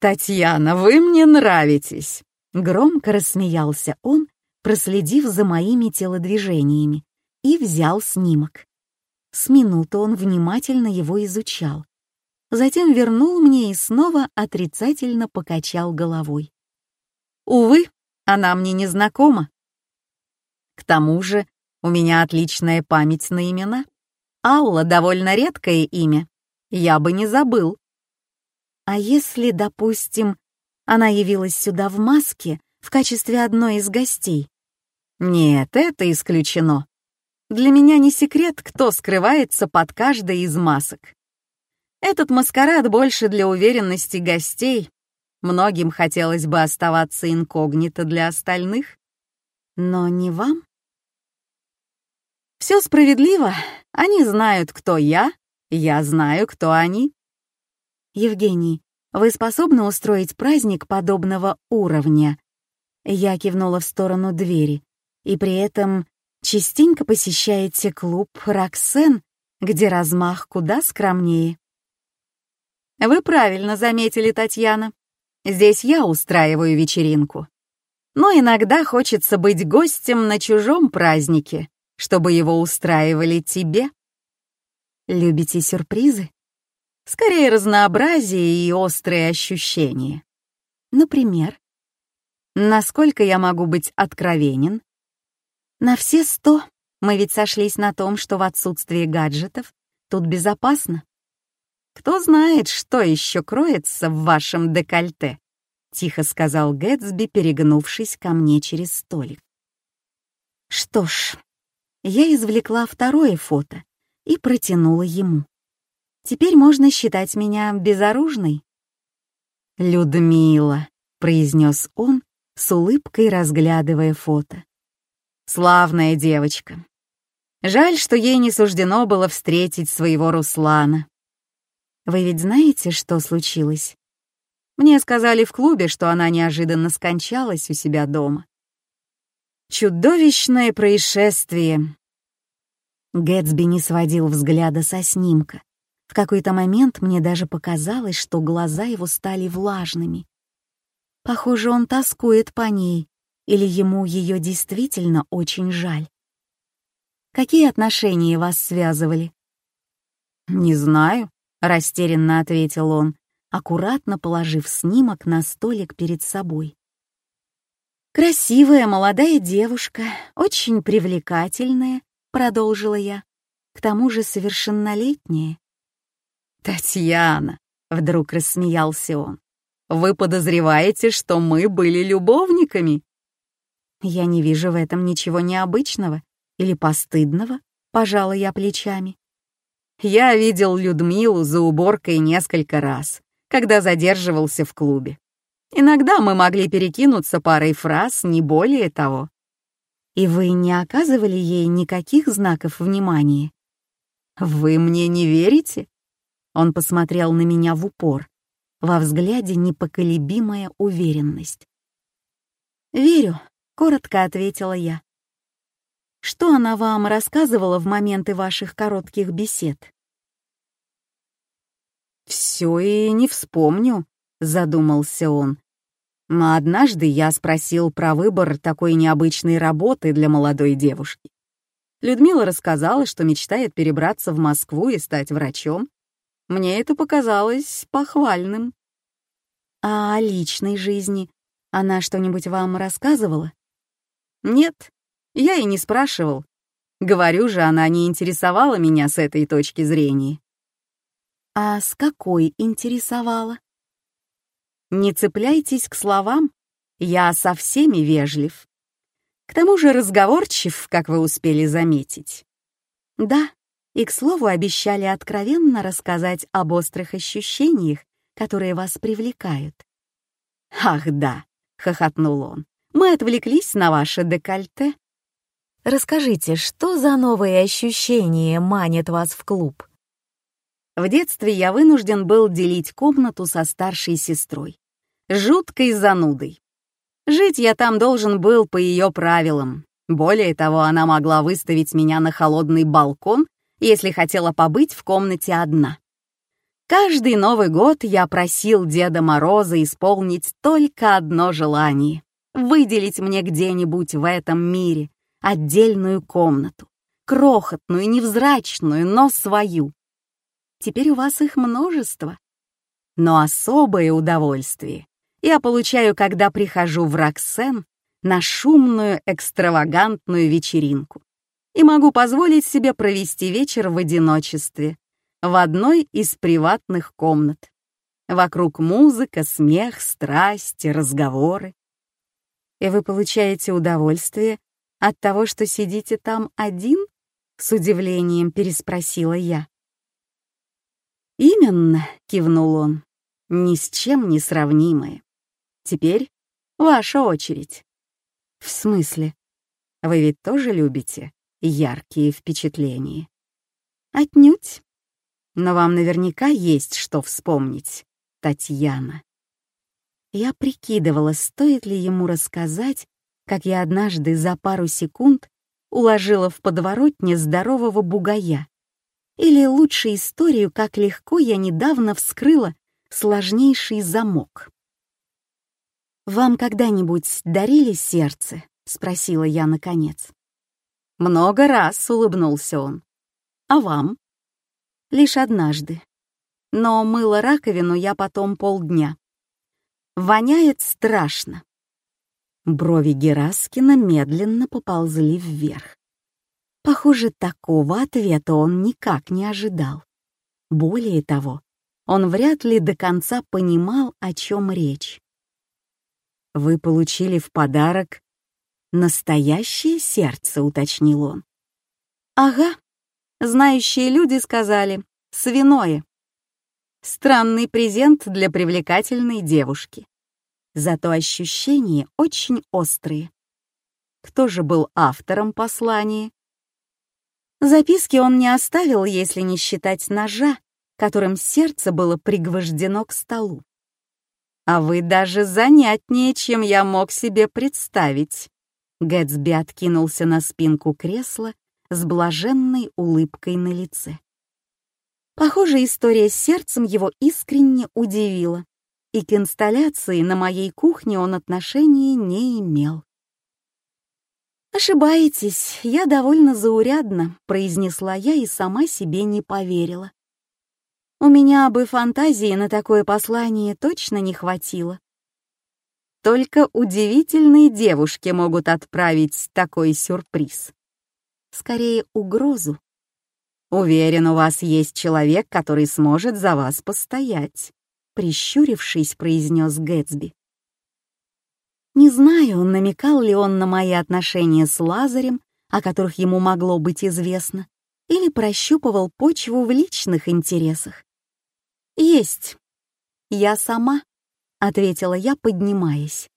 «Татьяна, вы мне нравитесь!» Громко рассмеялся он, проследив за моими телодвижениями, и взял снимок. С минуты он внимательно его изучал. Затем вернул мне и снова отрицательно покачал головой. Увы, она мне не знакома. К тому же у меня отличная память на имена. Алла — довольно редкое имя. Я бы не забыл. А если, допустим, она явилась сюда в маске в качестве одной из гостей? Нет, это исключено. Для меня не секрет, кто скрывается под каждой из масок. Этот маскарад больше для уверенности гостей. Многим хотелось бы оставаться инкогнито для остальных. Но не вам. Все справедливо. Они знают, кто я, я знаю, кто они. Евгений, вы способны устроить праздник подобного уровня? Я кивнула в сторону двери. И при этом частенько посещаете клуб «Роксен», где размах куда скромнее. Вы правильно заметили, Татьяна. Здесь я устраиваю вечеринку. Но иногда хочется быть гостем на чужом празднике, чтобы его устраивали тебе. Любите сюрпризы? Скорее разнообразие и острые ощущения. Например, насколько я могу быть откровенен? На все сто. Мы ведь сошлись на том, что в отсутствии гаджетов тут безопасно. Кто знает, что еще кроется в вашем декольте? Тихо сказал Гэтсби, перегнувшись ко мне через столик. Что ж, я извлекла второе фото и протянула ему. Теперь можно считать меня безоружной. «Людмила», — произнес он, с улыбкой разглядывая фото. «Славная девочка. Жаль, что ей не суждено было встретить своего Руслана. Вы ведь знаете, что случилось? Мне сказали в клубе, что она неожиданно скончалась у себя дома. Чудовищное происшествие. Гэтсби не сводил взгляда со снимка. В какой-то момент мне даже показалось, что глаза его стали влажными. Похоже, он тоскует по ней, или ему ее действительно очень жаль. Какие отношения вас связывали? Не знаю, растерянно ответил он, аккуратно положив снимок на столик перед собой. Красивая молодая девушка, очень привлекательная, продолжила я, к тому же совершеннолетняя. «Татьяна!» — вдруг рассмеялся он. «Вы подозреваете, что мы были любовниками?» «Я не вижу в этом ничего необычного или постыдного», — пожала я плечами. «Я видел Людмилу за уборкой несколько раз, когда задерживался в клубе. Иногда мы могли перекинуться парой фраз, не более того. И вы не оказывали ей никаких знаков внимания? Вы мне не верите? Он посмотрел на меня в упор. Во взгляде непоколебимая уверенность. «Верю», — коротко ответила я. «Что она вам рассказывала в моменты ваших коротких бесед?» «Все и не вспомню», — задумался он. Но однажды я спросил про выбор такой необычной работы для молодой девушки. Людмила рассказала, что мечтает перебраться в Москву и стать врачом. Мне это показалось похвальным. А о личной жизни она что-нибудь вам рассказывала? Нет, я и не спрашивал. Говорю же, она не интересовала меня с этой точки зрения. А с какой интересовала? Не цепляйтесь к словам, я со всеми вежлив. К тому же разговорчив, как вы успели заметить. Да, и, к слову, обещали откровенно рассказать об острых ощущениях, которые вас привлекают. «Ах, да!» — хохотнул он. «Мы отвлеклись на ваше декольте. Расскажите, что за новые ощущения манят вас в клуб?» В детстве я вынужден был делить комнату со старшей сестрой, жуткой занудой. Жить я там должен был по ее правилам. Более того, она могла выставить меня на холодный балкон если хотела побыть в комнате одна. Каждый Новый год я просил Деда Мороза исполнить только одно желание — выделить мне где-нибудь в этом мире отдельную комнату, крохотную, невзрачную, но свою. Теперь у вас их множество. Но особое удовольствие я получаю, когда прихожу в Роксен на шумную экстравагантную вечеринку и могу позволить себе провести вечер в одиночестве в одной из приватных комнат. Вокруг музыка, смех, страсти, разговоры. И вы получаете удовольствие от того, что сидите там один? С удивлением переспросила я. «Именно», — кивнул он, — «ни с чем не сравнимое. Теперь ваша очередь». «В смысле? Вы ведь тоже любите яркие впечатления?» «Отнюдь. Но вам наверняка есть что вспомнить, Татьяна». Я прикидывала, стоит ли ему рассказать, как я однажды за пару секунд уложила в подворотне здорового бугая, или лучше историю, как легко я недавно вскрыла сложнейший замок. «Вам когда-нибудь дарили сердце?» — спросила я наконец. «Много раз», — улыбнулся он. «А вам?» «Лишь однажды. Но мыла раковину я потом полдня. Воняет страшно». Брови Гераскина медленно поползли вверх. Похоже, такого ответа он никак не ожидал. Более того, он вряд ли до конца понимал, о чем речь. «Вы получили в подарок настоящее сердце», — уточнил он. «Ага», — знающие люди сказали, «свиное». Странный презент для привлекательной девушки. Зато ощущения очень острые. Кто же был автором послания? Записки он не оставил, если не считать ножа, которым сердце было пригвождено к столу. «А вы даже занятнее, чем я мог себе представить». Гэтсби откинулся на спинку кресла с блаженной улыбкой на лице. Похоже, история с сердцем его искренне удивила, и к инсталляции на моей кухне он отношения не имел. «Ошибаетесь, я довольно заурядна», — произнесла я и сама себе не поверила. У меня бы фантазии на такое послание точно не хватило. Только удивительные девушки могут отправить такой сюрприз. Скорее, угрозу. Уверен, у вас есть человек, который сможет за вас постоять, прищурившись, произнес Гэтсби. Не знаю, намекал ли он на мои отношения с Лазарем, о которых ему могло быть известно, или прощупывал почву в личных интересах. «Есть. Я сама», — ответила я, поднимаясь.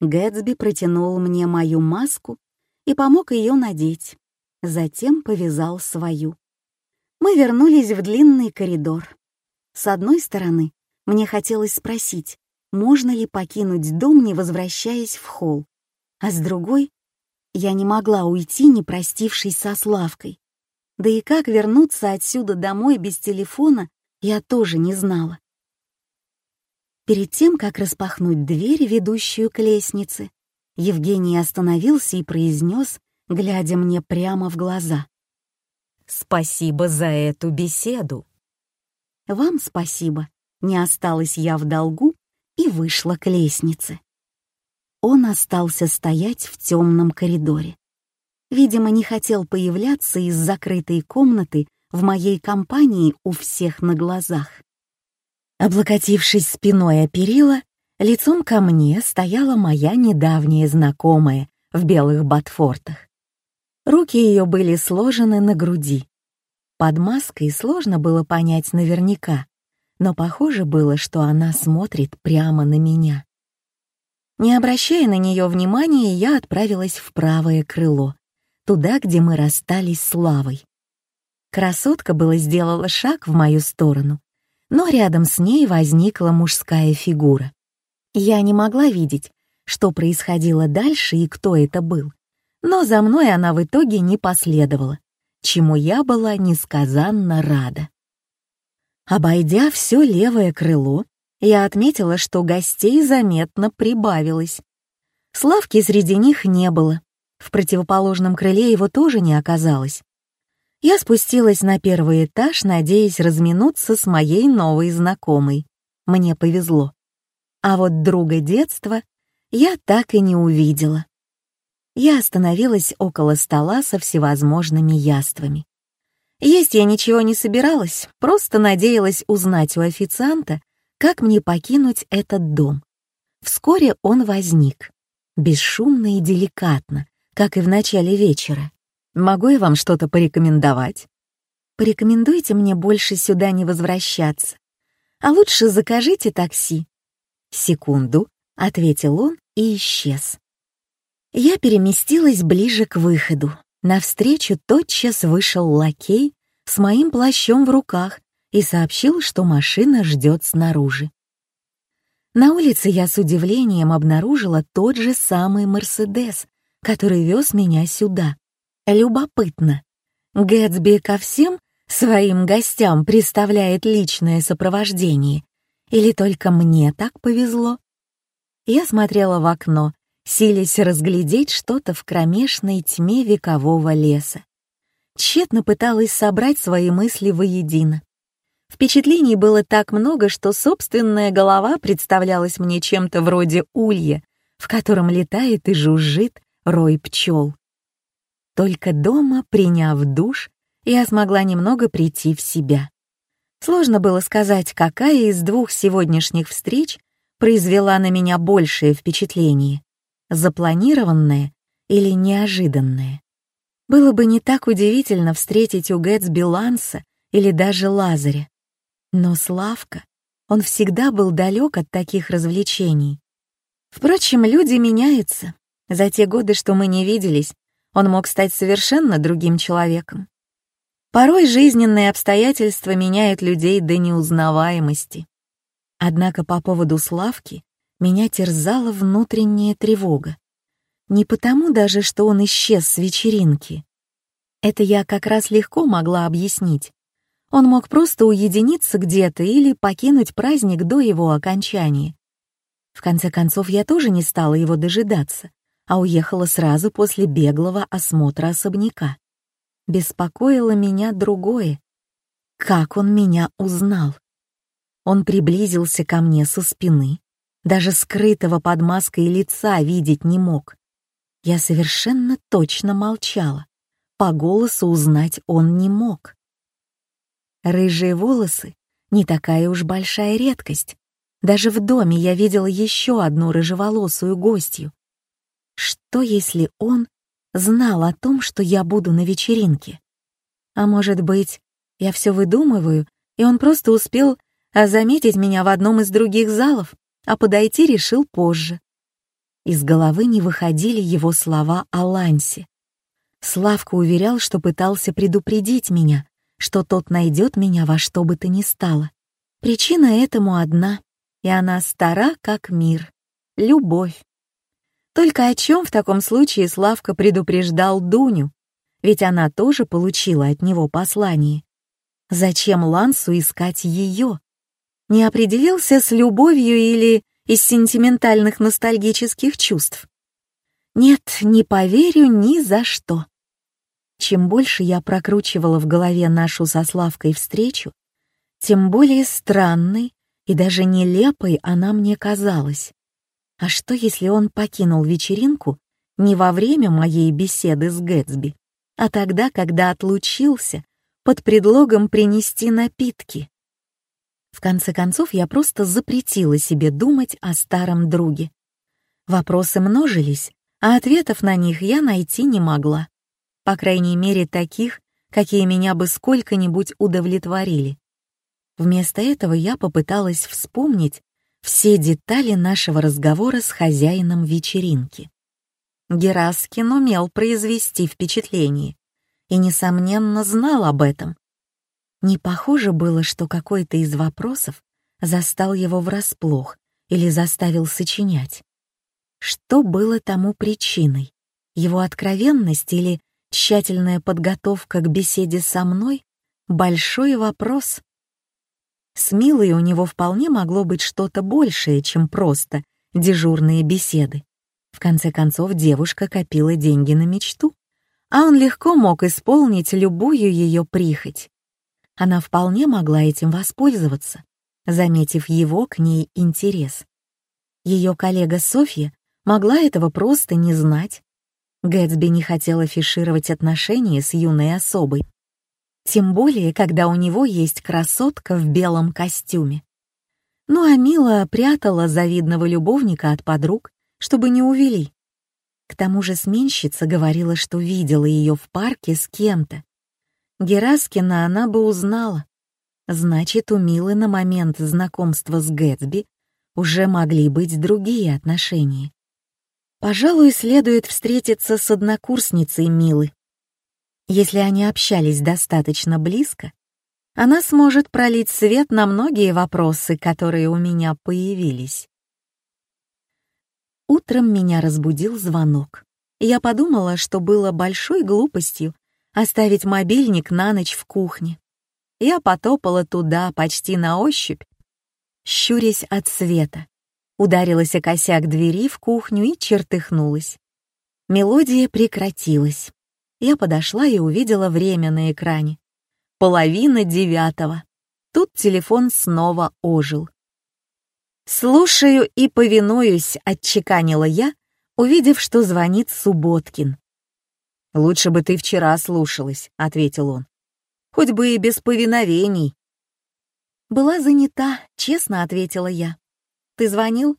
Гэтсби протянул мне мою маску и помог ее надеть, затем повязал свою. Мы вернулись в длинный коридор. С одной стороны, мне хотелось спросить, можно ли покинуть дом, не возвращаясь в холл. А с другой, я не могла уйти, не простившись со Славкой. Да и как вернуться отсюда домой без телефона, я тоже не знала. Перед тем, как распахнуть дверь, ведущую к лестнице, Евгений остановился и произнес, глядя мне прямо в глаза. «Спасибо за эту беседу». «Вам спасибо», не осталась я в долгу и вышла к лестнице. Он остался стоять в темном коридоре. Видимо, не хотел появляться из закрытой комнаты в моей компании у всех на глазах. Облокотившись спиной о перила, лицом ко мне стояла моя недавняя знакомая в белых ботфортах. Руки ее были сложены на груди. Под маской сложно было понять наверняка, но похоже было, что она смотрит прямо на меня. Не обращая на нее внимания, я отправилась в правое крыло, туда, где мы расстались с лавой. Красотка было сделала шаг в мою сторону, но рядом с ней возникла мужская фигура. Я не могла видеть, что происходило дальше и кто это был, но за мной она в итоге не последовала, чему я была несказанно рада. Обойдя все левое крыло, я отметила, что гостей заметно прибавилось. Славки среди них не было. В противоположном крыле его тоже не оказалось. Я спустилась на первый этаж, надеясь разминуться с моей новой знакомой. Мне повезло. А вот друга детства я так и не увидела. Я остановилась около стола со всевозможными яствами. Есть я ничего не собиралась, просто надеялась узнать у официанта, как мне покинуть этот дом. Вскоре он возник, бесшумно и деликатно, как и в начале вечера. «Могу я вам что-то порекомендовать?» «Порекомендуйте мне больше сюда не возвращаться. А лучше закажите такси». «Секунду», — ответил он и исчез. Я переместилась ближе к выходу. Навстречу тотчас вышел лакей с моим плащом в руках и сообщил, что машина ждет снаружи. На улице я с удивлением обнаружила тот же самый «Мерседес», который вез меня сюда. Любопытно. Гэтсби ко всем своим гостям представляет личное сопровождение. Или только мне так повезло? Я смотрела в окно, силясь разглядеть что-то в кромешной тьме векового леса. Тщетно пыталась собрать свои мысли воедино. Впечатлений было так много, что собственная голова представлялась мне чем-то вроде улья, в котором летает и жужжит рой пчел. Только дома, приняв душ, я смогла немного прийти в себя. Сложно было сказать, какая из двух сегодняшних встреч произвела на меня большее впечатление — запланированное или неожиданное. Было бы не так удивительно встретить у Гэтсби Ланса или даже Лазаря. Но Славка, он всегда был далек от таких развлечений. Впрочем, люди меняются. За те годы, что мы не виделись, он мог стать совершенно другим человеком. Порой жизненные обстоятельства меняют людей до неузнаваемости. Однако по поводу Славки меня терзала внутренняя тревога. Не потому даже, что он исчез с вечеринки. Это я как раз легко могла объяснить. Он мог просто уединиться где-то или покинуть праздник до его окончания. В конце концов, я тоже не стала его дожидаться, а уехала сразу после беглого осмотра особняка. Беспокоило меня другое. Как он меня узнал? Он приблизился ко мне со спины, даже скрытого под маской лица видеть не мог. Я совершенно точно молчала. По голосу узнать он не мог. Рыжие волосы — не такая уж большая редкость. Даже в доме я видела еще одну рыжеволосую гостью. Что, если он знал о том, что я буду на вечеринке? А может быть, я все выдумываю, и он просто успел а, заметить меня в одном из других залов, а подойти решил позже. Из головы не выходили его слова о Лансе. Славка уверял, что пытался предупредить меня, что тот найдет меня во что бы то ни стало. Причина этому одна, и она стара, как мир — любовь. Только о чем в таком случае Славка предупреждал Дуню, ведь она тоже получила от него послание. Зачем Лансу искать ее? Не определился с любовью или из сентиментальных ностальгических чувств? Нет, не поверю ни за что. Чем больше я прокручивала в голове нашу со Славкой встречу, тем более странной и даже нелепой она мне казалась. А что, если он покинул вечеринку не во время моей беседы с Гэтсби, а тогда, когда отлучился, под предлогом принести напитки? В конце концов, я просто запретила себе думать о старом друге. Вопросы множились, а ответов на них я найти не могла по крайней мере таких, какие меня бы сколько-нибудь удовлетворили. Вместо этого я попыталась вспомнить все детали нашего разговора с хозяином вечеринки. Гераскин умел произвести впечатление и, несомненно, знал об этом. Не похоже было, что какой-то из вопросов застал его врасплох или заставил сочинять. Что было тому причиной? Его откровенность или Тщательная подготовка к беседе со мной — большой вопрос. С Милой у него вполне могло быть что-то большее, чем просто дежурные беседы. В конце концов, девушка копила деньги на мечту, а он легко мог исполнить любую ее прихоть. Она вполне могла этим воспользоваться, заметив его к ней интерес. Ее коллега Софья могла этого просто не знать. Гэтсби не хотел афишировать отношения с юной особой, тем более, когда у него есть красотка в белом костюме. Ну а Мила прятала завидного любовника от подруг, чтобы не увели. К тому же сменщица говорила, что видела ее в парке с кем-то. Гераскина она бы узнала. Значит, у Милы на момент знакомства с Гэтсби уже могли быть другие отношения. Пожалуй, следует встретиться с однокурсницей Милы. Если они общались достаточно близко, она сможет пролить свет на многие вопросы, которые у меня появились. Утром меня разбудил звонок. Я подумала, что было большой глупостью оставить мобильник на ночь в кухне. Я потопала туда почти на ощупь, щурясь от света. Ударилась о косяк двери в кухню и чертыхнулась. Мелодия прекратилась. Я подошла и увидела время на экране. Половина девятого. Тут телефон снова ожил. «Слушаю и повинуюсь», — отчеканила я, увидев, что звонит Субботкин. «Лучше бы ты вчера слушалась», — ответил он. «Хоть бы и без повиновений». «Была занята», — честно ответила я. «Ты звонил?»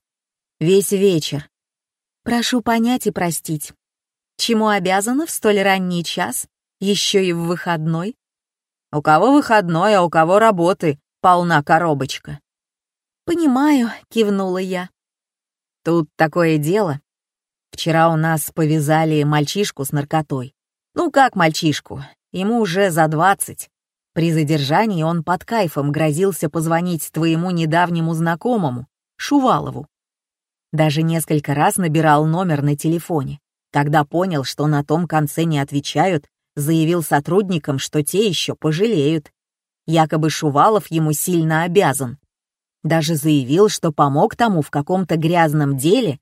«Весь вечер». «Прошу понять и простить. Чему обязана в столь ранний час, еще и в выходной?» «У кого выходной, а у кого работы, полна коробочка». «Понимаю», — кивнула я. «Тут такое дело. Вчера у нас повязали мальчишку с наркотой. Ну как мальчишку? Ему уже за двадцать. При задержании он под кайфом грозился позвонить твоему недавнему знакомому, Шувалову. Даже несколько раз набирал номер на телефоне. Когда понял, что на том конце не отвечают, заявил сотрудникам, что те еще пожалеют. Якобы Шувалов ему сильно обязан. Даже заявил, что помог тому в каком-то грязном деле,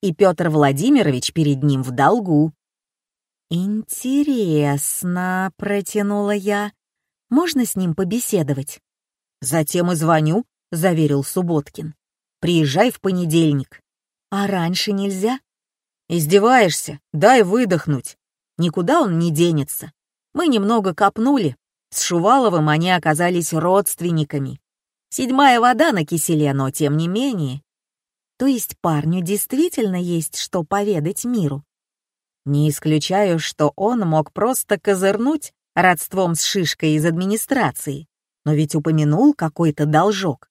и Петр Владимирович перед ним в долгу. «Интересно», — протянула я. «Можно с ним побеседовать?» «Затем и звоню», — заверил Субботкин. «Приезжай в понедельник». «А раньше нельзя?» «Издеваешься? Дай выдохнуть. Никуда он не денется. Мы немного копнули. С Шуваловым они оказались родственниками. Седьмая вода на киселе, но тем не менее. То есть парню действительно есть что поведать миру. Не исключаю, что он мог просто козырнуть родством с шишкой из администрации, но ведь упомянул какой-то должок.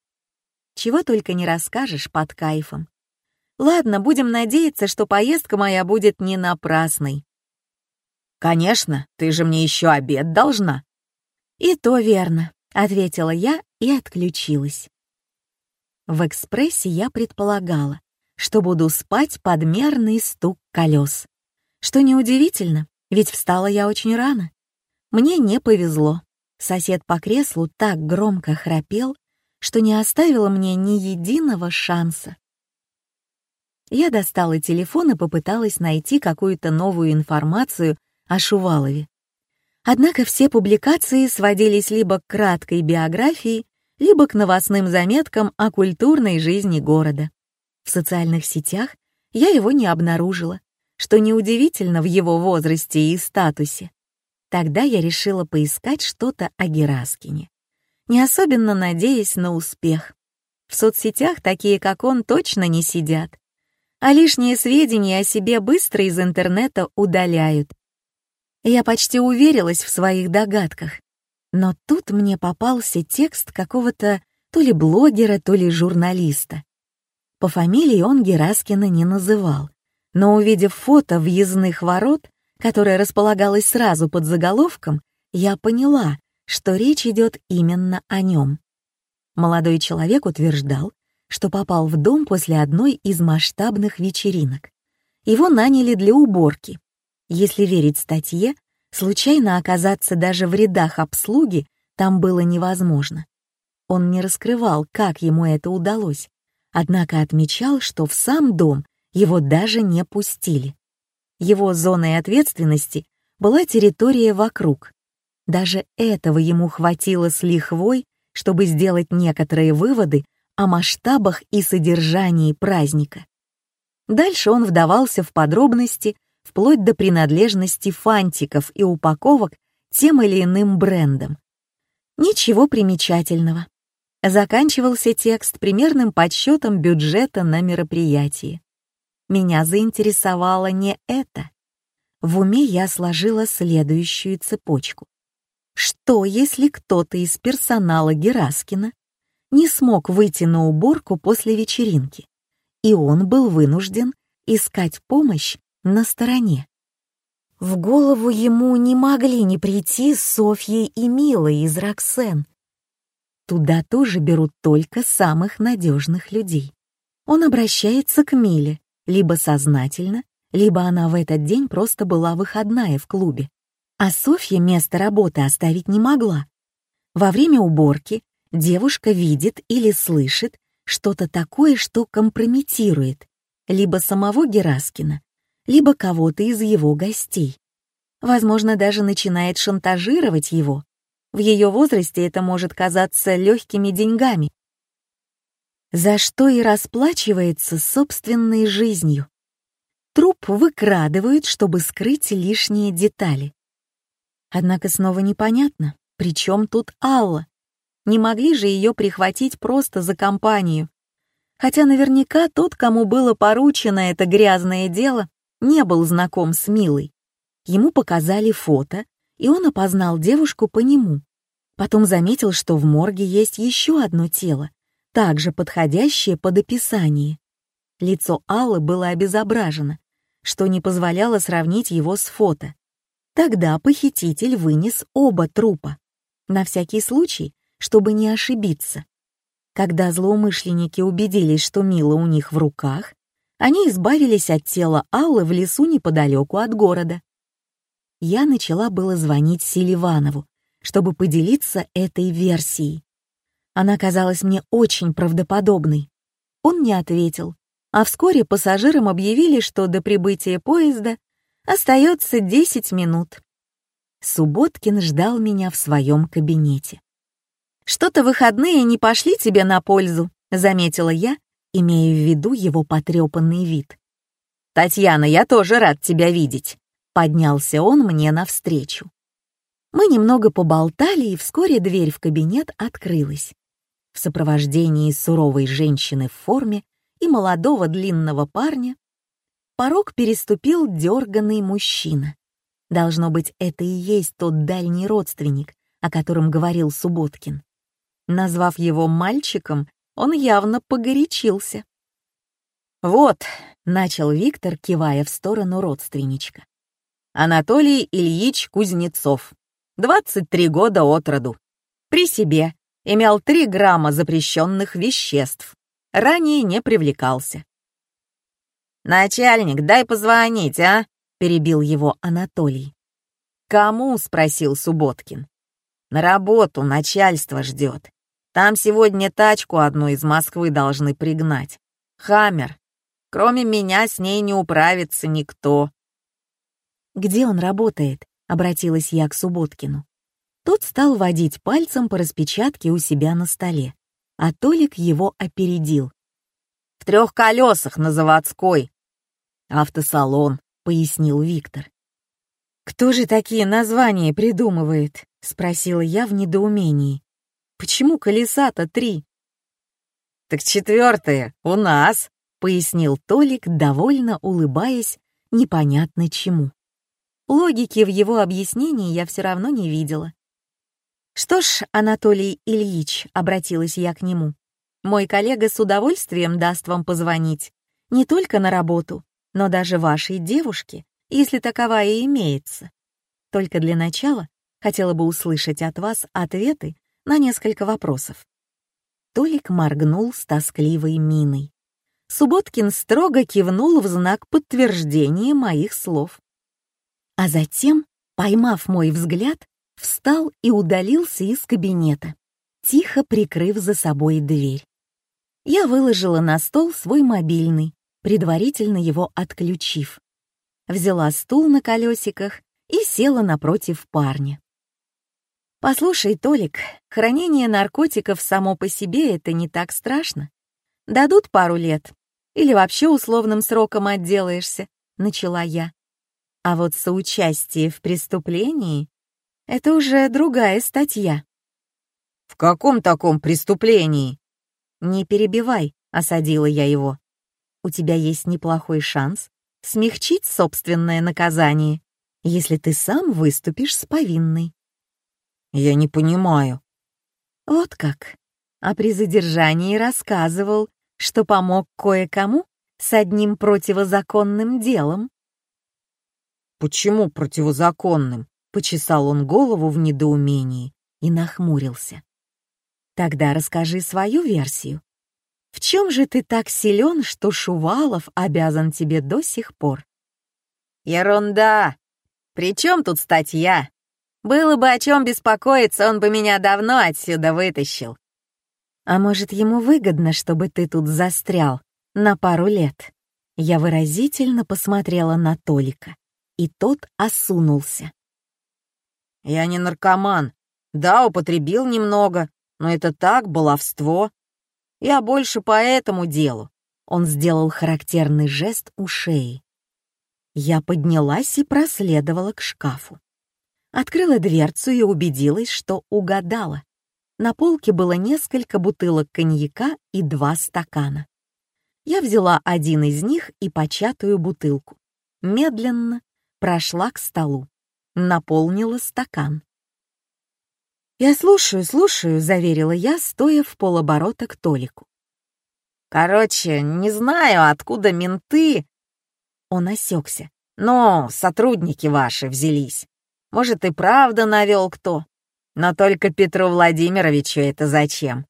Чего только не расскажешь под кайфом. Ладно, будем надеяться, что поездка моя будет не напрасной. Конечно, ты же мне еще обед должна. И то верно. — ответила я и отключилась. В экспрессе я предполагала, что буду спать под мерный стук колес. Что неудивительно, ведь встала я очень рано. Мне не повезло. Сосед по креслу так громко храпел, что не оставило мне ни единого шанса. Я достала телефон и попыталась найти какую-то новую информацию о Шувалове. Однако все публикации сводились либо к краткой биографии, либо к новостным заметкам о культурной жизни города. В социальных сетях я его не обнаружила, что неудивительно в его возрасте и статусе. Тогда я решила поискать что-то о Гераскине, не особенно надеясь на успех. В соцсетях такие, как он, точно не сидят, а лишние сведения о себе быстро из интернета удаляют, я почти уверилась в своих догадках. Но тут мне попался текст какого-то то ли блогера, то ли журналиста. По фамилии он Гераскина не называл, но увидев фото въездных ворот, которое располагалось сразу под заголовком, я поняла, что речь идет именно о нем. Молодой человек утверждал, что попал в дом после одной из масштабных вечеринок. Его наняли для уборки, если верить статье, случайно оказаться даже в рядах обслуги там было невозможно. Он не раскрывал, как ему это удалось, однако отмечал, что в сам дом его даже не пустили. Его зоной ответственности была территория вокруг. Даже этого ему хватило с лихвой, чтобы сделать некоторые выводы о масштабах и содержании праздника. Дальше он вдавался в подробности, вплоть до принадлежности фантиков и упаковок тем или иным брендом. Ничего примечательного. Заканчивался текст примерным подсчетом бюджета на мероприятие. Меня заинтересовало не это. В уме я сложила следующую цепочку. Что, если кто-то из персонала Гераскина не смог выйти на уборку после вечеринки, и он был вынужден искать помощь на стороне? В голову ему не могли не прийти Софья и Мила из Роксен. Туда тоже берут только самых надежных людей. Он обращается к Миле, либо сознательно, либо она в этот день просто была выходная в клубе. А Софья место работы оставить не могла. Во время уборки девушка видит или слышит что-то такое, что компрометирует либо самого Гераскина, либо кого-то из его гостей. Возможно, даже начинает шантажировать его. В ее возрасте это может казаться легкими деньгами. За что и расплачивается собственной жизнью. Труп выкрадывают, чтобы скрыть лишние детали. Однако снова непонятно, при чем тут Алла? Не могли же ее прихватить просто за компанию. Хотя наверняка тот, кому было поручено это грязное дело, не был знаком с Милой. Ему показали фото, и он опознал девушку по нему. Потом заметил, что в морге есть еще одно тело, также подходящее под описание. Лицо Аллы было обезображено, что не позволяло сравнить его с фото. Тогда похититель вынес оба трупа. На всякий случай, чтобы не ошибиться. Когда злоумышленники убедились, что Мила у них в руках, они избавились от тела Аллы в лесу неподалеку от города. Я начала было звонить Селиванову, чтобы поделиться этой версией. Она казалась мне очень правдоподобной. Он не ответил, а вскоре пассажирам объявили, что до прибытия поезда Остается десять минут. Субботкин ждал меня в своем кабинете. «Что-то выходные не пошли тебе на пользу», — заметила я, имея в виду его потрепанный вид. «Татьяна, я тоже рад тебя видеть», — поднялся он мне навстречу. Мы немного поболтали, и вскоре дверь в кабинет открылась. В сопровождении суровой женщины в форме и молодого длинного парня порог переступил дерганный мужчина. Должно быть, это и есть тот дальний родственник, о котором говорил Субботкин. Назвав его мальчиком, он явно погорячился. «Вот», — начал Виктор, кивая в сторону родственничка. «Анатолий Ильич Кузнецов, 23 года от роду. При себе имел 3 грамма запрещенных веществ. Ранее не привлекался. «Начальник, дай позвонить, а?» — перебил его Анатолий. «Кому?» — спросил Субботкин. «На работу начальство ждет. Там сегодня тачку одну из Москвы должны пригнать. Хаммер. Кроме меня с ней не управится никто». «Где он работает?» — обратилась я к Субботкину. Тот стал водить пальцем по распечатке у себя на столе, а Толик его опередил. «В трех колесах на заводской», «Автосалон», — пояснил Виктор. «Кто же такие названия придумывает?» — спросила я в недоумении. «Почему колеса-то три?» «Так четвертое у нас», — пояснил Толик, довольно улыбаясь, непонятно чему. Логики в его объяснении я все равно не видела. «Что ж, Анатолий Ильич», — обратилась я к нему, «мой коллега с удовольствием даст вам позвонить, не только на работу, но даже вашей девушке, если таковая имеется. Только для начала хотела бы услышать от вас ответы на несколько вопросов. Толик моргнул с тоскливой миной. Субботкин строго кивнул в знак подтверждения моих слов. А затем, поймав мой взгляд, встал и удалился из кабинета. тихо прикрыв за собой дверь. Я выложила на стол свой мобильный, предварительно его отключив. Взяла стул на колесиках и села напротив парня. «Послушай, Толик, хранение наркотиков само по себе — это не так страшно. Дадут пару лет, или вообще условным сроком отделаешься», — начала я. А вот соучастие в преступлении — это уже другая статья. «В каком таком преступлении?» «Не перебивай», — осадила я его. «У тебя есть неплохой шанс смягчить собственное наказание, если ты сам выступишь с повинной». «Я не понимаю». «Вот как. А при задержании рассказывал, что помог кое-кому с одним противозаконным делом». «Почему противозаконным?» — почесал он голову в недоумении и нахмурился. Тогда расскажи свою версию. В чем же ты так силен, что Шувалов обязан тебе до сих пор? Ерунда! При чем тут статья? Было бы о чем беспокоиться, он бы меня давно отсюда вытащил. А может, ему выгодно, чтобы ты тут застрял на пару лет? Я выразительно посмотрела на Толика, и тот осунулся. Я не наркоман. Да, употребил немного, но это так, баловство. Я больше по этому делу. Он сделал характерный жест у шеи. Я поднялась и проследовала к шкафу. Открыла дверцу и убедилась, что угадала. На полке было несколько бутылок коньяка и два стакана. Я взяла один из них и початую бутылку. Медленно прошла к столу. Наполнила стакан. «Я слушаю, слушаю», — заверила я, стоя в полоборота к Толику. «Короче, не знаю, откуда менты...» Он осекся. «Но сотрудники ваши взялись. Может, и правда навел кто. Но только Петру Владимировичу это зачем?»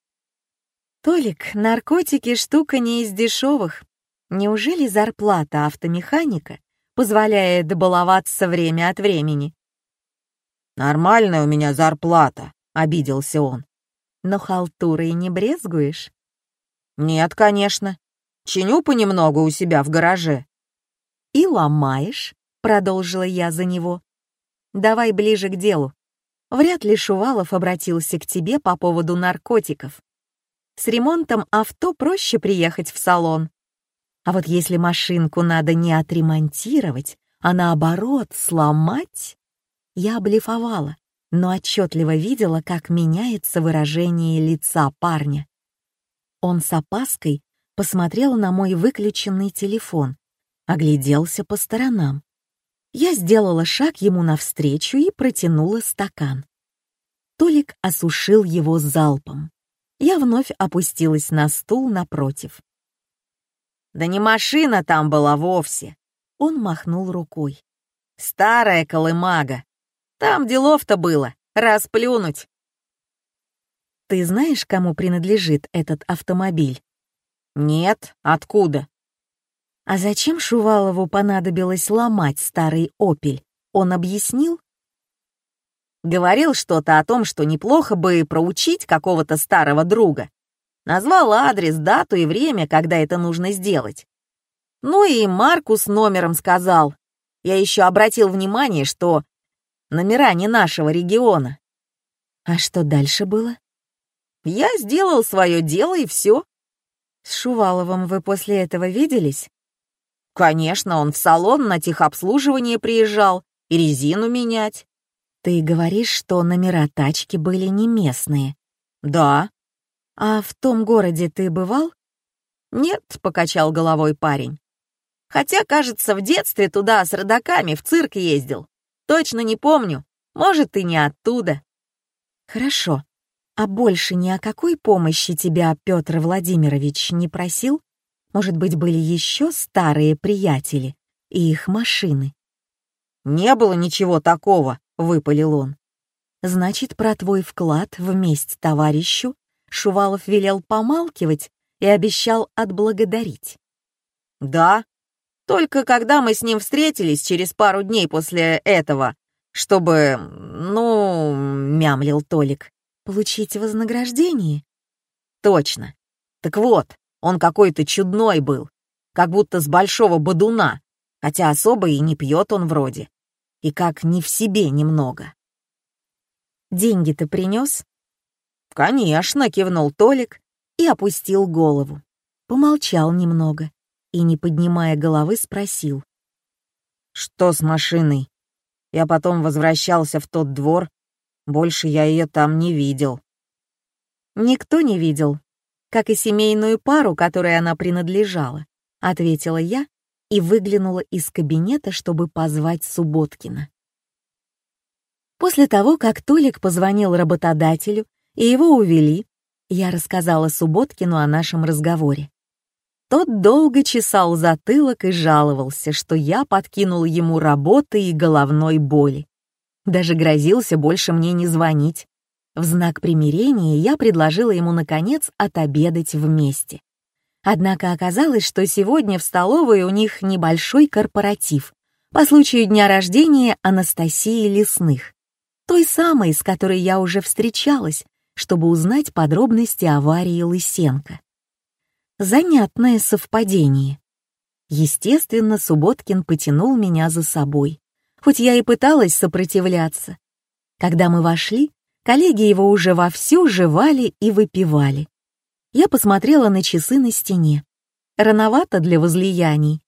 «Толик, наркотики — штука не из дешевых. Неужели зарплата автомеханика позволяет баловаться время от времени?» «Нормальная у меня зарплата», — обиделся он. «Но халтурой не брезгуешь?» «Нет, конечно. Чиню понемногу у себя в гараже». «И ломаешь?» — продолжила я за него. «Давай ближе к делу. Вряд ли Шувалов обратился к тебе по поводу наркотиков. С ремонтом авто проще приехать в салон. А вот если машинку надо не отремонтировать, а наоборот сломать, я блефовала но отчетливо видела, как меняется выражение лица парня. Он с опаской посмотрел на мой выключенный телефон, огляделся по сторонам. Я сделала шаг ему навстречу и протянула стакан. Толик осушил его залпом. Я вновь опустилась на стул напротив. «Да не машина там была вовсе!» Он махнул рукой. «Старая колымага, там делов-то было, расплюнуть. Ты знаешь, кому принадлежит этот автомобиль? Нет, откуда? А зачем Шувалову понадобилось ломать старый «Опель»? Он объяснил? Говорил что-то о том, что неплохо бы проучить какого-то старого друга. Назвал адрес, дату и время, когда это нужно сделать. Ну и Марку с номером сказал. Я еще обратил внимание, что номера не нашего региона. А что дальше было? Я сделал свое дело и все. С Шуваловым вы после этого виделись? Конечно, он в салон на техобслуживание приезжал и резину менять. Ты говоришь, что номера тачки были не местные. Да. А в том городе ты бывал? Нет, покачал головой парень. Хотя, кажется, в детстве туда с родаками в цирк ездил. Точно не помню. Может, и не оттуда. Хорошо. А больше ни о какой помощи тебя Петр Владимирович не просил? Может быть, были еще старые приятели и их машины? Не было ничего такого, выпалил он. Значит, про твой вклад вместе товарищу Шувалов велел помалкивать и обещал отблагодарить. Да, только когда мы с ним встретились через пару дней после этого, чтобы... ну... — мямлил Толик. Получить вознаграждение? Точно. Так вот, он какой-то чудной был, как будто с большого бодуна, хотя особо и не пьет он вроде. И как не в себе немного. Деньги ты принес? Конечно, кивнул Толик и опустил голову. Помолчал немного и, не поднимая головы, спросил. «Что с машиной? Я потом возвращался в тот двор. Больше я ее там не видел». «Никто не видел, как и семейную пару, которой она принадлежала», — ответила я и выглянула из кабинета, чтобы позвать Субботкина. После того, как Толик позвонил работодателю и его увели, я рассказала Субботкину о нашем разговоре. Тот долго чесал затылок и жаловался, что я подкинул ему работы и головной боли. Даже грозился больше мне не звонить. В знак примирения я предложила ему, наконец, отобедать вместе. Однако оказалось, что сегодня в столовой у них небольшой корпоратив по случаю дня рождения Анастасии Лесных, той самой, с которой я уже встречалась, чтобы узнать подробности аварии Лысенко. Занятное совпадение. Естественно, Субботкин потянул меня за собой, хоть я и пыталась сопротивляться. Когда мы вошли, коллеги его уже вовсю жевали и выпивали. Я посмотрела на часы на стене. Рановато для возлияний.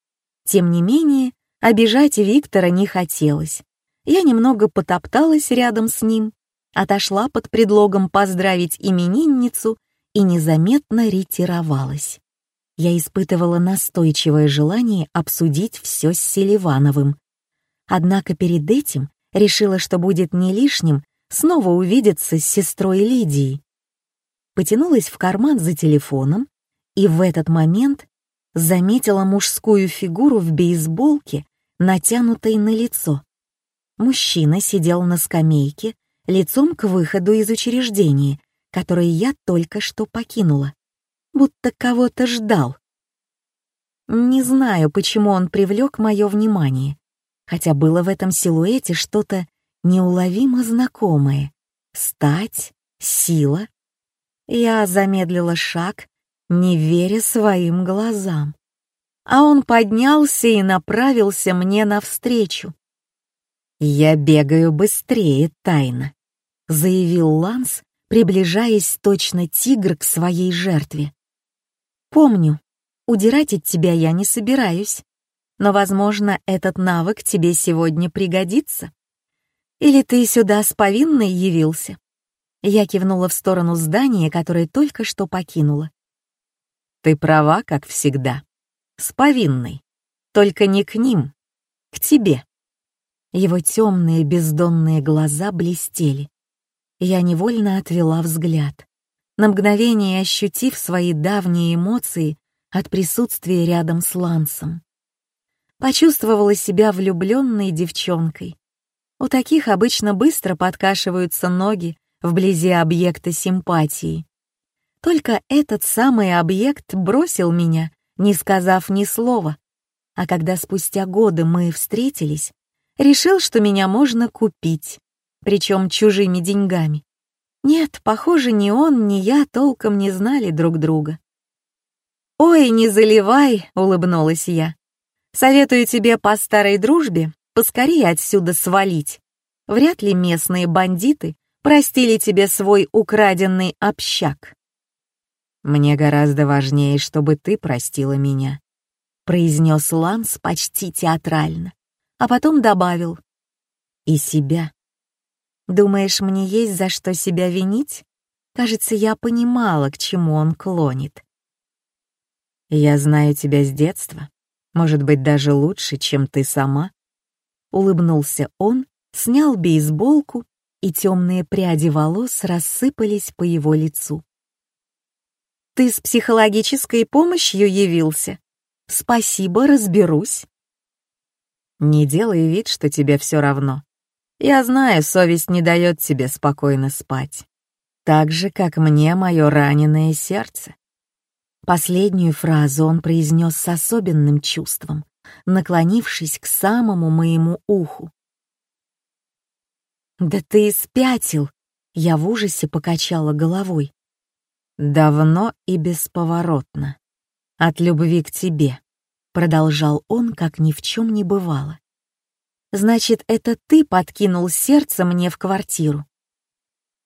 Тем не менее, обижать Виктора не хотелось. Я немного потопталась рядом с ним, отошла под предлогом поздравить именинницу и незаметно ретировалась. Я испытывала настойчивое желание обсудить все с Селивановым. Однако перед этим решила, что будет не лишним снова увидеться с сестрой Лидией потянулась в карман за телефоном и в этот момент заметила мужскую фигуру в бейсболке, натянутой на лицо. Мужчина сидел на скамейке, лицом к выходу из учреждения, которое я только что покинула, будто кого-то ждал. Не знаю, почему он привлек мое внимание, хотя было в этом силуэте что-то неуловимо знакомое. Стать, сила, я замедлила шаг, не веря своим глазам. А он поднялся и направился мне навстречу. «Я бегаю быстрее, тайно», — заявил Ланс, приближаясь точно тигр к своей жертве. «Помню, удирать от тебя я не собираюсь, но, возможно, этот навык тебе сегодня пригодится. Или ты сюда с повинной явился?» Я кивнула в сторону здания, которое только что покинула. «Ты права, как всегда. С повинной. Только не к ним, к тебе». Его темные бездонные глаза блестели. Я невольно отвела взгляд, на мгновение ощутив свои давние эмоции от присутствия рядом с Лансом. Почувствовала себя влюбленной девчонкой. У таких обычно быстро подкашиваются ноги вблизи объекта симпатии. Только этот самый объект бросил меня, не сказав ни слова, а когда спустя годы мы встретились, решил, что меня можно купить, причем чужими деньгами. Нет, похоже, ни он, ни я толком не знали друг друга. «Ой, не заливай», — улыбнулась я. «Советую тебе по старой дружбе поскорее отсюда свалить. Вряд ли местные бандиты простили тебе свой украденный общак. Мне гораздо важнее, чтобы ты простила меня, произнес Ланс почти театрально, а потом добавил и себя. Думаешь, мне есть за что себя винить? Кажется, я понимала, к чему он клонит. Я знаю тебя с детства, может быть, даже лучше, чем ты сама. Улыбнулся он, снял бейсболку и темные пряди волос рассыпались по его лицу. «Ты с психологической помощью явился? Спасибо, разберусь». «Не делай вид, что тебе все равно. Я знаю, совесть не дает тебе спокойно спать. Так же, как мне мое раненое сердце». Последнюю фразу он произнес с особенным чувством, наклонившись к самому моему уху. «Да ты спятил!» Я в ужасе покачала головой. «Давно и бесповоротно. От любви к тебе», — продолжал он, как ни в чем не бывало. «Значит, это ты подкинул сердце мне в квартиру?»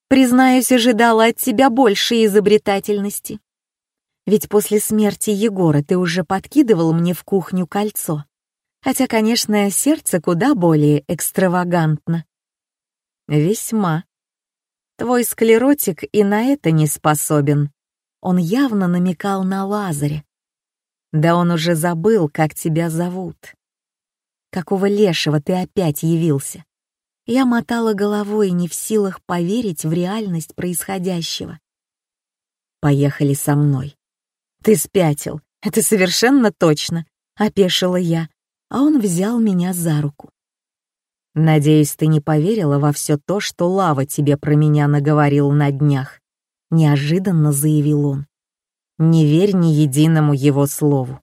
«Признаюсь, ожидала от тебя большей изобретательности. Ведь после смерти Егора ты уже подкидывал мне в кухню кольцо. Хотя, конечно, сердце куда более экстравагантно». «Весьма», Твой склеротик и на это не способен. Он явно намекал на Лазаря. Да он уже забыл, как тебя зовут. Какого лешего ты опять явился? Я мотала головой, не в силах поверить в реальность происходящего. Поехали со мной. Ты спятил, это совершенно точно, опешила я, а он взял меня за руку. Надеюсь, ты не поверила во все то, что Лава тебе про меня наговорил на днях. Неожиданно заявил он. Не верь ни единому его слову.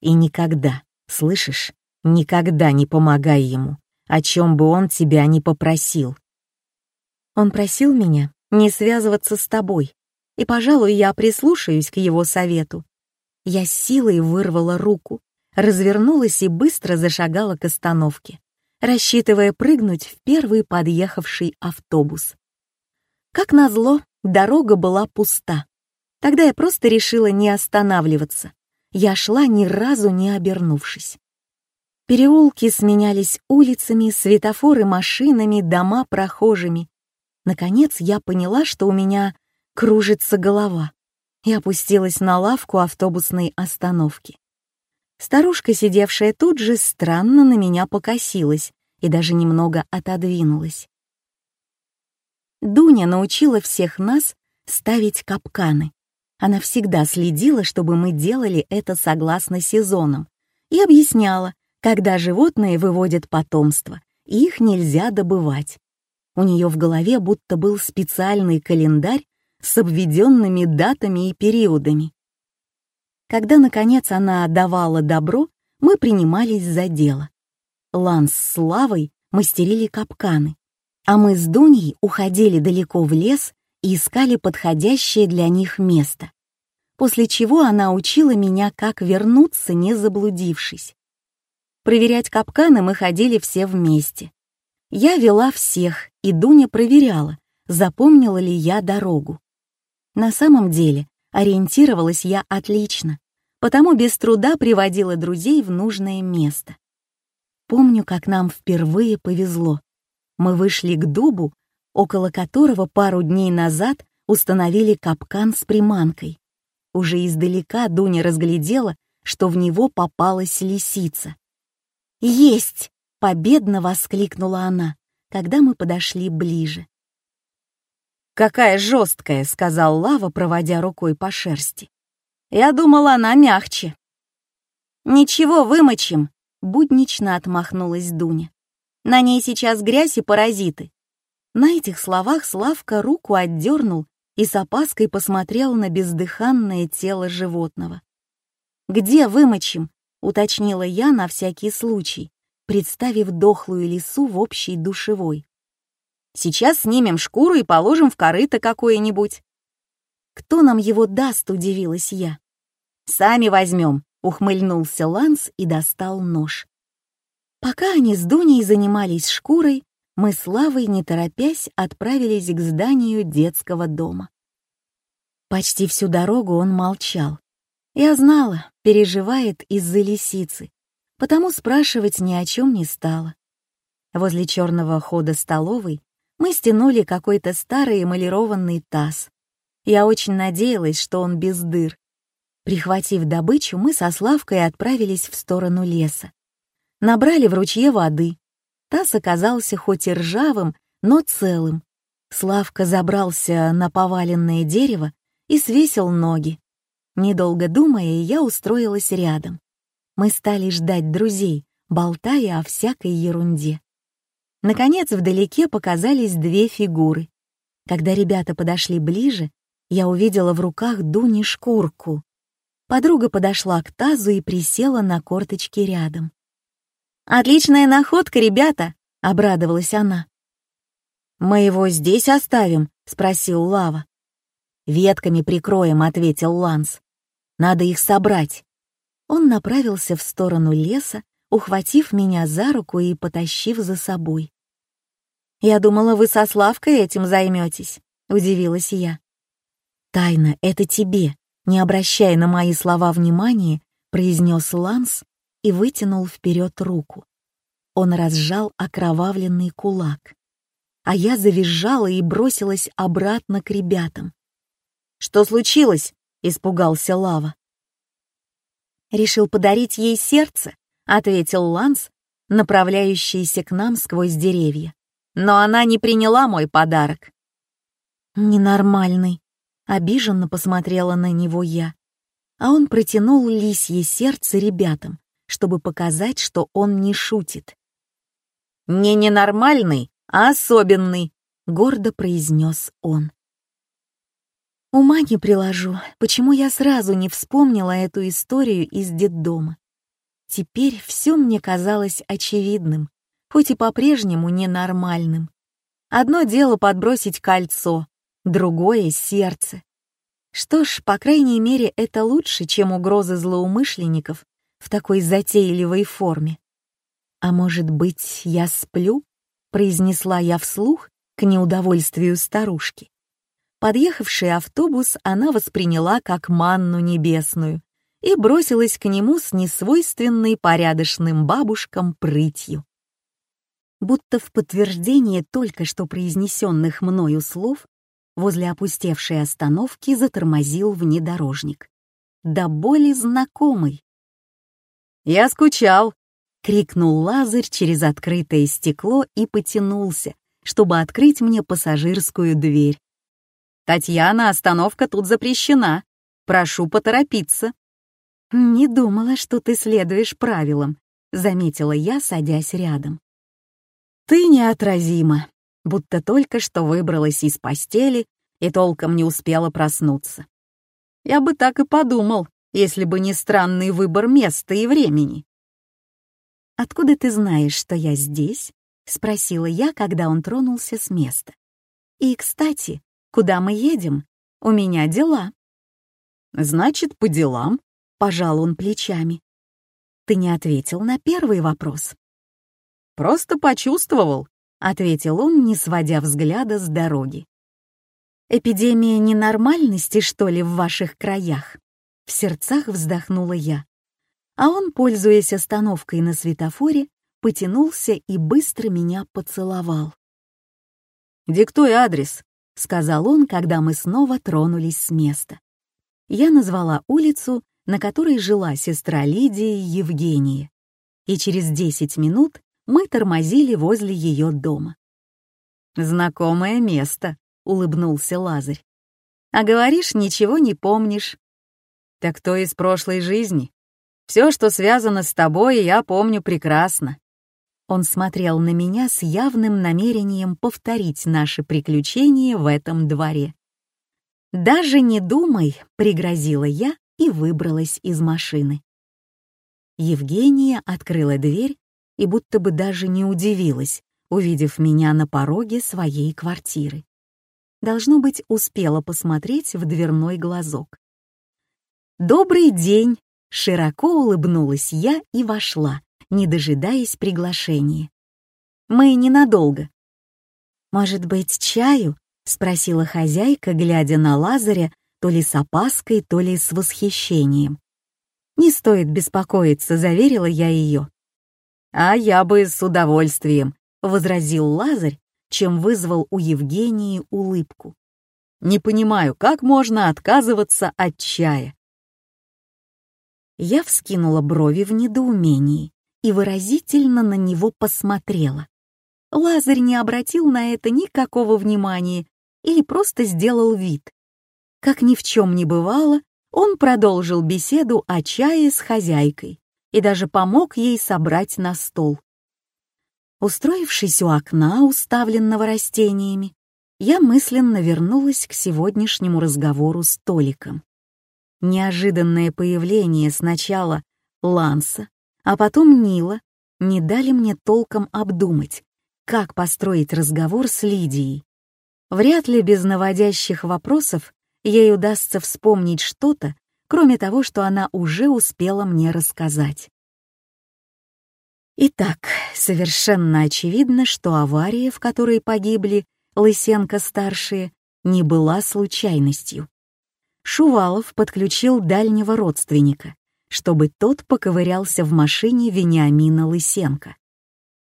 И никогда, слышишь, никогда не помогай ему, о чем бы он тебя не попросил. Он просил меня не связываться с тобой, и, пожалуй, я прислушаюсь к его совету. Я силой вырвала руку, развернулась и быстро зашагала к остановке рассчитывая прыгнуть в первый подъехавший автобус. Как назло, дорога была пуста. Тогда я просто решила не останавливаться. Я шла ни разу не обернувшись. Переулки сменялись улицами, светофоры машинами, дома прохожими. Наконец я поняла, что у меня кружится голова, и опустилась на лавку автобусной остановки. Старушка, сидевшая тут же, странно на меня покосилась и даже немного отодвинулась. Дуня научила всех нас ставить капканы. Она всегда следила, чтобы мы делали это согласно сезонам, и объясняла, когда животные выводят потомство, их нельзя добывать. У нее в голове будто был специальный календарь с обведенными датами и периодами. Когда, наконец, она давала добро, мы принимались за дело. Ланс с Славой мастерили капканы, а мы с Дуней уходили далеко в лес и искали подходящее для них место, после чего она учила меня, как вернуться, не заблудившись. Проверять капканы мы ходили все вместе. Я вела всех, и Дуня проверяла, запомнила ли я дорогу. На самом деле, Ориентировалась я отлично, потому без труда приводила друзей в нужное место. Помню, как нам впервые повезло. Мы вышли к дубу, около которого пару дней назад установили капкан с приманкой. Уже издалека Дуня разглядела, что в него попалась лисица. «Есть!» — победно воскликнула она, когда мы подошли ближе. «Какая жесткая», — сказал Лава, проводя рукой по шерсти. «Я думала, она мягче». «Ничего, вымочим», — буднично отмахнулась Дуня. «На ней сейчас грязь и паразиты». На этих словах Славка руку отдернул и с опаской посмотрел на бездыханное тело животного. «Где вымочим?» — уточнила я на всякий случай, представив дохлую лису в общей душевой. Сейчас снимем шкуру и положим в корыто какое-нибудь». «Кто нам его даст?» — удивилась я. «Сами возьмем», — ухмыльнулся Ланс и достал нож. Пока они с Дуней занимались шкурой, мы с Лавой, не торопясь, отправились к зданию детского дома. Почти всю дорогу он молчал. Я знала, переживает из-за лисицы, потому спрашивать ни о чем не стала. Возле черного хода столовой мы стянули какой-то старый эмалированный таз. Я очень надеялась, что он без дыр. Прихватив добычу, мы со Славкой отправились в сторону леса. Набрали в ручье воды. Таз оказался хоть и ржавым, но целым. Славка забрался на поваленное дерево и свесил ноги. Недолго думая, я устроилась рядом. Мы стали ждать друзей, болтая о всякой ерунде. Наконец, вдалеке показались две фигуры. Когда ребята подошли ближе, я увидела в руках Дуни шкурку. Подруга подошла к тазу и присела на корточки рядом. «Отличная находка, ребята!» — обрадовалась она. «Мы его здесь оставим?» — спросил Лава. «Ветками прикроем», — ответил Ланс. «Надо их собрать». Он направился в сторону леса, ухватив меня за руку и потащив за собой. «Я думала, вы со Славкой этим займетесь», — удивилась я. «Тайна — это тебе», — не обращая на мои слова внимания, произнес Ланс и вытянул вперед руку. Он разжал окровавленный кулак. А я завизжала и бросилась обратно к ребятам. «Что случилось?» — испугался Лава. «Решил подарить ей сердце», — ответил Ланс, направляющийся к нам сквозь деревья. «Но она не приняла мой подарок». «Ненормальный», — обиженно посмотрела на него я. А он протянул лисье сердце ребятам, чтобы показать, что он не шутит. «Не ненормальный, а особенный», — гордо произнес он. Ума не приложу, почему я сразу не вспомнила эту историю из детдома. Теперь все мне казалось очевидным, хоть и по-прежнему ненормальным. Одно дело подбросить кольцо, другое — сердце. Что ж, по крайней мере, это лучше, чем угрозы злоумышленников в такой затейливой форме. «А может быть, я сплю?» — произнесла я вслух к неудовольствию старушки. Подъехавший автобус она восприняла как манну небесную и бросилась к нему с несвойственной порядочным бабушкам прытью. Будто в подтверждение только что произнесенных мною слов возле опустевшей остановки затормозил внедорожник. Да боли знакомый. «Я скучал!» — крикнул Лазарь через открытое стекло и потянулся, чтобы открыть мне пассажирскую дверь. «Татьяна, остановка тут запрещена. Прошу поторопиться». «Не думала, что ты следуешь правилам», — заметила я, садясь рядом. «Ты неотразима», будто только что выбралась из постели и толком не успела проснуться. Я бы так и подумал, если бы не странный выбор места и времени. «Откуда ты знаешь, что я здесь?» — спросила я, когда он тронулся с места. «И, кстати, Куда мы едем? У меня дела». «Значит, по делам», — пожал он плечами. «Ты не ответил на первый вопрос». «Просто почувствовал», — ответил он, не сводя взгляда с дороги. «Эпидемия ненормальности, что ли, в ваших краях?» В сердцах вздохнула я. А он, пользуясь остановкой на светофоре, потянулся и быстро меня поцеловал. «Диктуй адрес», — сказал он, когда мы снова тронулись с места. Я назвала улицу, на которой жила сестра Лидии Евгения, и через десять минут мы тормозили возле ее дома. «Знакомое место», — улыбнулся Лазарь. «А говоришь, ничего не помнишь». «Так то из прошлой жизни. Все, что связано с тобой, я помню прекрасно. Он смотрел на меня с явным намерением повторить наши приключения в этом дворе. «Даже не думай», — пригрозила я и выбралась из машины. Евгения открыла дверь и будто бы даже не удивилась, увидев меня на пороге своей квартиры. Должно быть, успела посмотреть в дверной глазок. «Добрый день!» — широко улыбнулась я и вошла, не дожидаясь приглашения. «Мы ненадолго». «Может быть, чаю?» — спросила хозяйка, глядя на Лазаря то ли с опаской, то ли с восхищением. «Не стоит беспокоиться», — заверила я ее. «А я бы с удовольствием», — возразил Лазарь, чем вызвал у Евгении улыбку. «Не понимаю, как можно отказываться от чая?» Я вскинула брови в недоумении и выразительно на него посмотрела. Лазарь не обратил на это никакого внимания или просто сделал вид. Как ни в чем не бывало, он продолжил беседу о чае с хозяйкой и даже помог ей собрать на стол. Устроившись у окна, уставленного растениями, я мысленно вернулась к сегодняшнему разговору с Толиком. Неожиданное появление сначала Ланса, а потом Нила не дали мне толком обдумать, как построить разговор с Лидией. Вряд ли без наводящих вопросов ей удастся вспомнить что-то, кроме того, что она уже успела мне рассказать. Итак, совершенно очевидно, что авария, в которой погибли Лысенко-старшие, не была случайностью. Шувалов подключил дальнего родственника, чтобы тот поковырялся в машине Вениамина Лысенко.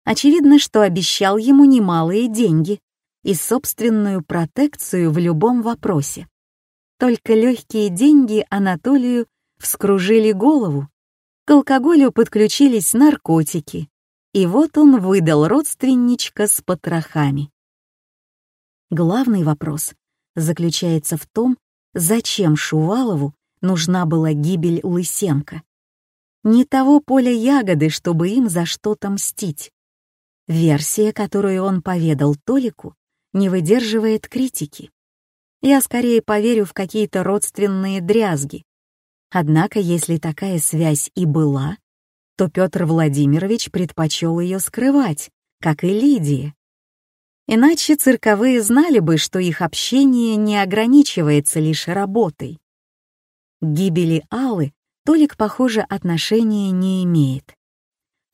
Очевидно, что обещал ему немалые деньги и собственную протекцию в любом вопросе. Только легкие деньги Анатолию вскружили голову. К алкоголю подключились наркотики, и вот он выдал родственничка с потрохами. Главный вопрос заключается в том, зачем Шувалову нужна была гибель Лысенко. Не того поля ягоды, чтобы им за что-то мстить. Версия, которую он поведал Толику, не выдерживает критики. Я скорее поверю в какие-то родственные дрязги. Однако, если такая связь и была, то Петр Владимирович предпочел ее скрывать, как и Лидия. Иначе цирковые знали бы, что их общение не ограничивается лишь работой. К гибели Аллы Толик, похоже, отношения не имеет.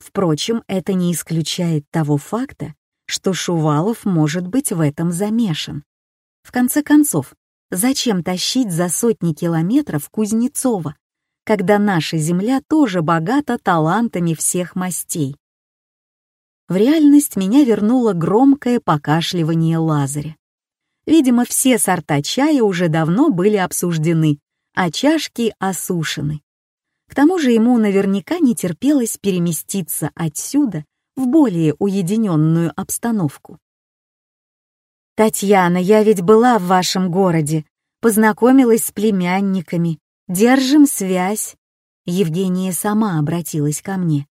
Впрочем, это не исключает того факта, что Шувалов может быть в этом замешан. В конце концов, зачем тащить за сотни километров Кузнецова, когда наша Земля тоже богата талантами всех мастей? В реальность меня вернуло громкое покашливание Лазаря. Видимо, все сорта чая уже давно были обсуждены, а чашки осушены. К тому же ему наверняка не терпелось переместиться отсюда в более уединенную обстановку. «Татьяна, я ведь была в вашем городе, познакомилась с племянниками, держим связь». Евгения сама обратилась ко мне.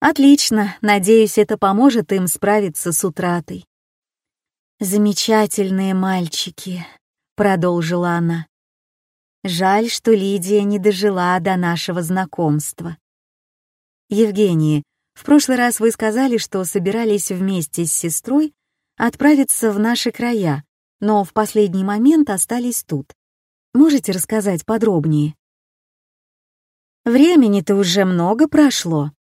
«Отлично, надеюсь, это поможет им справиться с утратой». «Замечательные мальчики», — продолжила она. «Жаль, что Лидия не дожила до нашего знакомства». «Евгения, в прошлый раз вы сказали, что собирались вместе с сестрой отправиться в наши края, но в последний момент остались тут. Можете рассказать подробнее? Времени-то уже много прошло,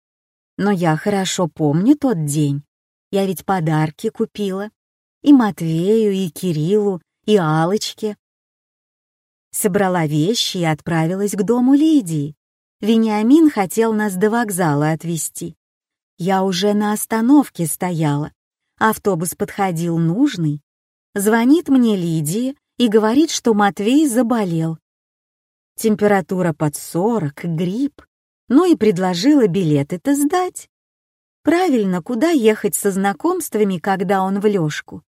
но я хорошо помню тот день. Я ведь подарки купила. И Матвею, и Кириллу, и Алочке. Собрала вещи и отправилась к дому Лидии. Вениамин хотел нас до вокзала отвезти. Я уже на остановке стояла, Автобус подходил нужный. Звонит мне Лидия и говорит, что Матвей заболел. Температура под 40, грипп. Ну и предложила билеты-то сдать. Правильно, куда ехать со знакомствами, когда он в лёжку?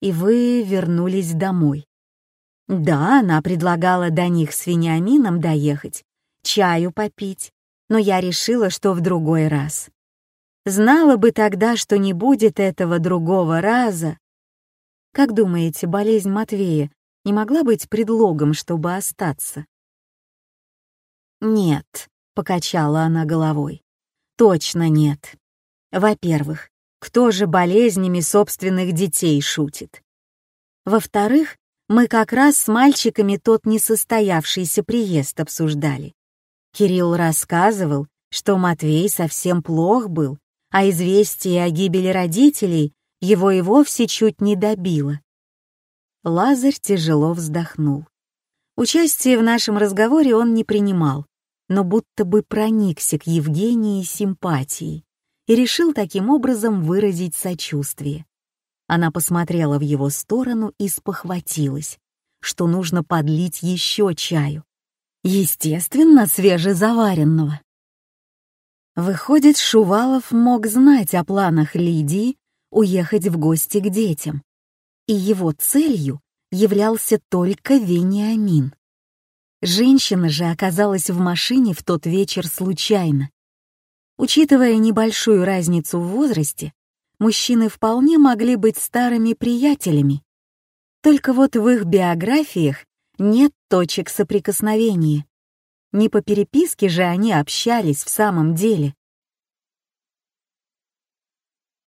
И вы вернулись домой. Да, она предлагала до них с Вениамином доехать, чаю попить, но я решила, что в другой раз. Знала бы тогда, что не будет этого другого раза. Как думаете, болезнь Матвея не могла быть предлогом, чтобы остаться? Нет, покачала она головой. Точно нет. Во-первых, кто же болезнями собственных детей шутит? Во-вторых, мы как раз с мальчиками тот несостоявшийся приезд обсуждали. Кирилл рассказывал, что Матвей совсем плох был, а известие о гибели родителей его и вовсе чуть не добило. Лазарь тяжело вздохнул. Участие в нашем разговоре он не принимал, но будто бы проникся к Евгении симпатией и решил таким образом выразить сочувствие. Она посмотрела в его сторону и спохватилась, что нужно подлить еще чаю. Естественно, свежезаваренного. Выходит, Шувалов мог знать о планах Лидии уехать в гости к детям, и его целью являлся только Вениамин. Женщина же оказалась в машине в тот вечер случайно. Учитывая небольшую разницу в возрасте, мужчины вполне могли быть старыми приятелями. Только вот в их биографиях нет точек соприкосновения. Не по переписке же они общались в самом деле.